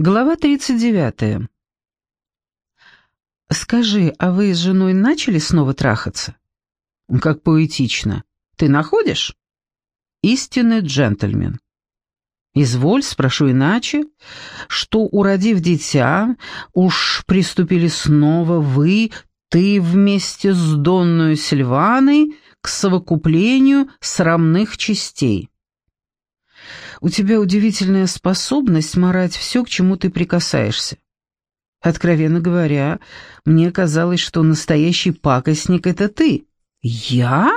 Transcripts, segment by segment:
Глава 39. «Скажи, а вы с женой начали снова трахаться?» «Как поэтично. Ты находишь?» «Истинный джентльмен». «Изволь, спрошу иначе, что, уродив дитя, уж приступили снова вы, ты вместе с Донную Сильваной к совокуплению срамных частей?» У тебя удивительная способность морать все, к чему ты прикасаешься. Откровенно говоря, мне казалось, что настоящий пакостник — это ты. Я?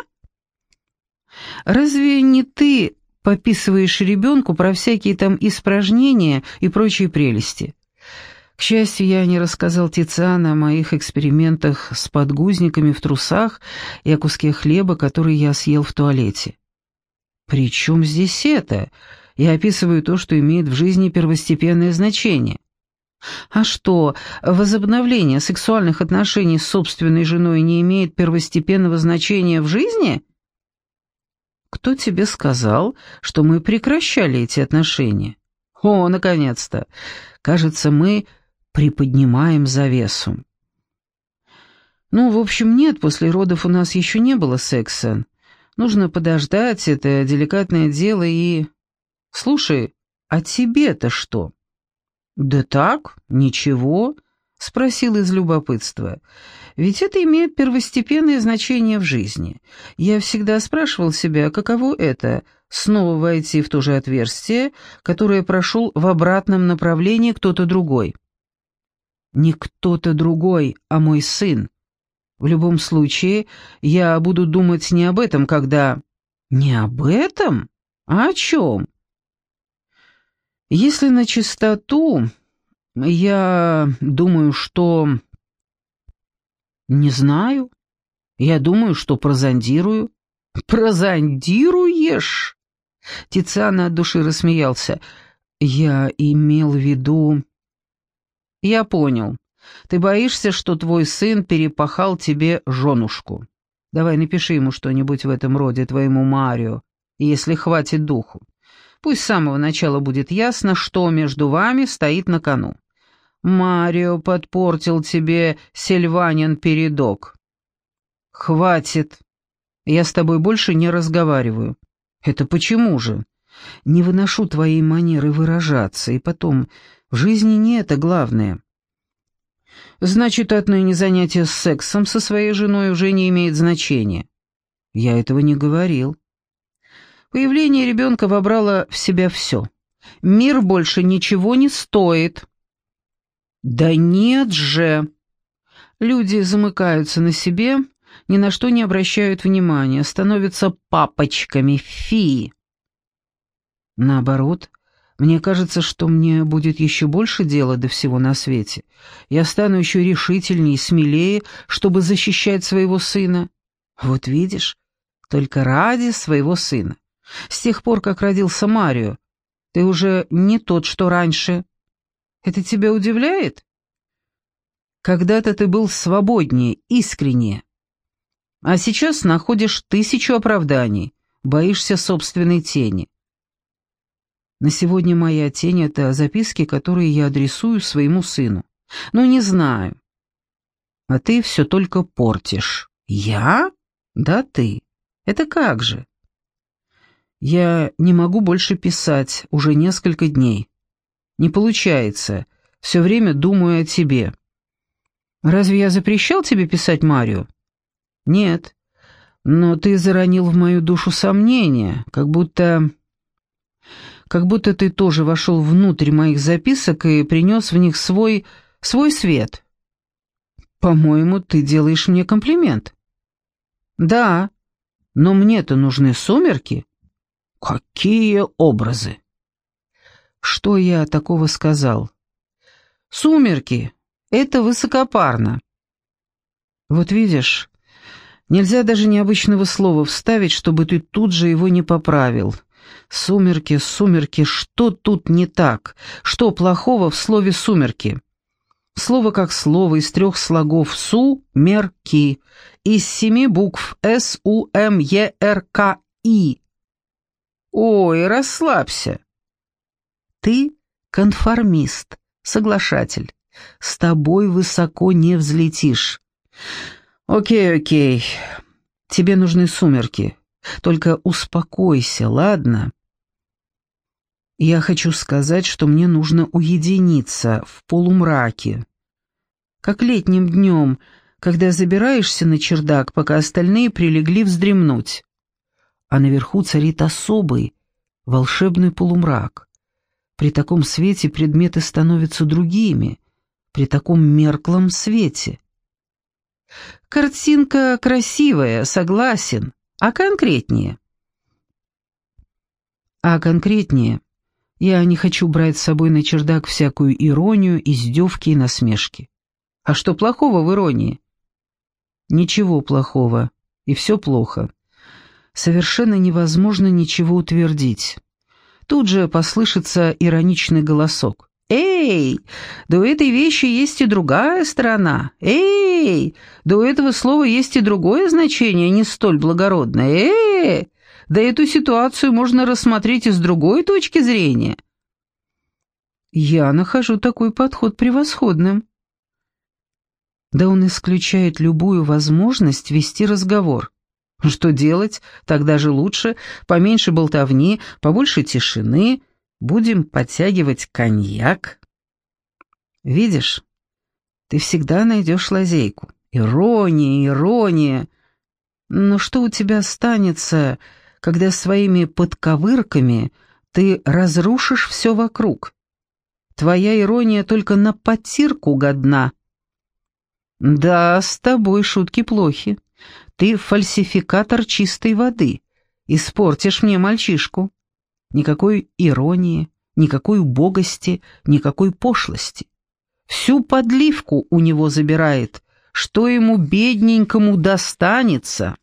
Разве не ты пописываешь ребенку про всякие там испражнения и прочие прелести? К счастью, я не рассказал Тициана о моих экспериментах с подгузниками в трусах и о куске хлеба, который я съел в туалете. «При чем здесь это?» Я описываю то, что имеет в жизни первостепенное значение. А что, возобновление сексуальных отношений с собственной женой не имеет первостепенного значения в жизни? Кто тебе сказал, что мы прекращали эти отношения? О, наконец-то! Кажется, мы приподнимаем завесу. Ну, в общем, нет, после родов у нас еще не было секса. Нужно подождать это деликатное дело и... «Слушай, а тебе-то что?» «Да так, ничего», — спросил из любопытства. «Ведь это имеет первостепенное значение в жизни. Я всегда спрашивал себя, каково это — снова войти в то же отверстие, которое прошел в обратном направлении кто-то другой». «Не кто-то другой, а мой сын. В любом случае, я буду думать не об этом, когда...» «Не об этом? А о чем?» Если на чистоту, я думаю, что... Не знаю. Я думаю, что прозондирую. Прозондируешь? Тициана от души рассмеялся. Я имел в виду... Я понял. Ты боишься, что твой сын перепахал тебе женушку. Давай напиши ему что-нибудь в этом роде, твоему Марио, если хватит духу. Пусть с самого начала будет ясно, что между вами стоит на кону. Марио подпортил тебе Сильванин передок. Хватит. Я с тобой больше не разговариваю. Это почему же? Не выношу твоей манеры выражаться, и потом, в жизни не это главное. Значит, отныне занятие сексом со своей женой уже не имеет значения. Я этого не говорил. Появление ребенка вобрало в себя все. Мир больше ничего не стоит. Да нет же! Люди замыкаются на себе, ни на что не обращают внимания, становятся папочками, фи. Наоборот, мне кажется, что мне будет еще больше дела до всего на свете. Я стану еще решительнее и смелее, чтобы защищать своего сына. Вот видишь, только ради своего сына. С тех пор, как родился Марио, ты уже не тот, что раньше. Это тебя удивляет? Когда-то ты был свободнее, искреннее. А сейчас находишь тысячу оправданий, боишься собственной тени. На сегодня моя тень — это записки, которые я адресую своему сыну. Ну, не знаю. А ты все только портишь. Я? Да ты. Это как же? Я не могу больше писать уже несколько дней. Не получается. Все время думаю о тебе. Разве я запрещал тебе писать Марио? Нет. Но ты заронил в мою душу сомнения, как будто... Как будто ты тоже вошел внутрь моих записок и принес в них свой... свой свет. По-моему, ты делаешь мне комплимент. Да, но мне-то нужны сумерки. Какие образы! Что я такого сказал? Сумерки — это высокопарно. Вот видишь, нельзя даже необычного слова вставить, чтобы ты тут же его не поправил. Сумерки, сумерки, что тут не так? Что плохого в слове «сумерки»? Слово как слово из трех слогов «су-мер-ки», из семи букв «с-у-м-е-р-к-и», «Ой, расслабься!» «Ты конформист», соглашатель. С тобой высоко не взлетишь. Окей, окей. Тебе нужны сумерки. Только успокойся, ладно? Я хочу сказать, что мне нужно уединиться в полумраке. Как летним днем, когда забираешься на чердак, пока остальные прилегли вздремнуть. А наверху царит особый, волшебный полумрак. При таком свете предметы становятся другими, при таком мерклом свете. Картинка красивая, согласен, а конкретнее? А конкретнее я не хочу брать с собой на чердак всякую иронию, издевки и насмешки. А что плохого в иронии? Ничего плохого, и все плохо. Совершенно невозможно ничего утвердить. Тут же послышится ироничный голосок. «Эй, да у этой вещи есть и другая сторона. Эй, да у этого слова есть и другое значение, не столь благородное. Эй!» Да эту ситуацию можно рассмотреть и с другой точки зрения. Я нахожу такой подход превосходным. Да он исключает любую возможность вести разговор. Что делать? Тогда же лучше, поменьше болтовни, побольше тишины. Будем подтягивать коньяк. Видишь, ты всегда найдешь лазейку. Ирония, ирония. Но что у тебя останется, когда своими подковырками ты разрушишь все вокруг. Твоя ирония только на потирку годна. Да, с тобой шутки плохи. Ты фальсификатор чистой воды. Испортишь мне мальчишку. Никакой иронии, никакой убогости, никакой пошлости. Всю подливку у него забирает. Что ему, бедненькому, достанется?»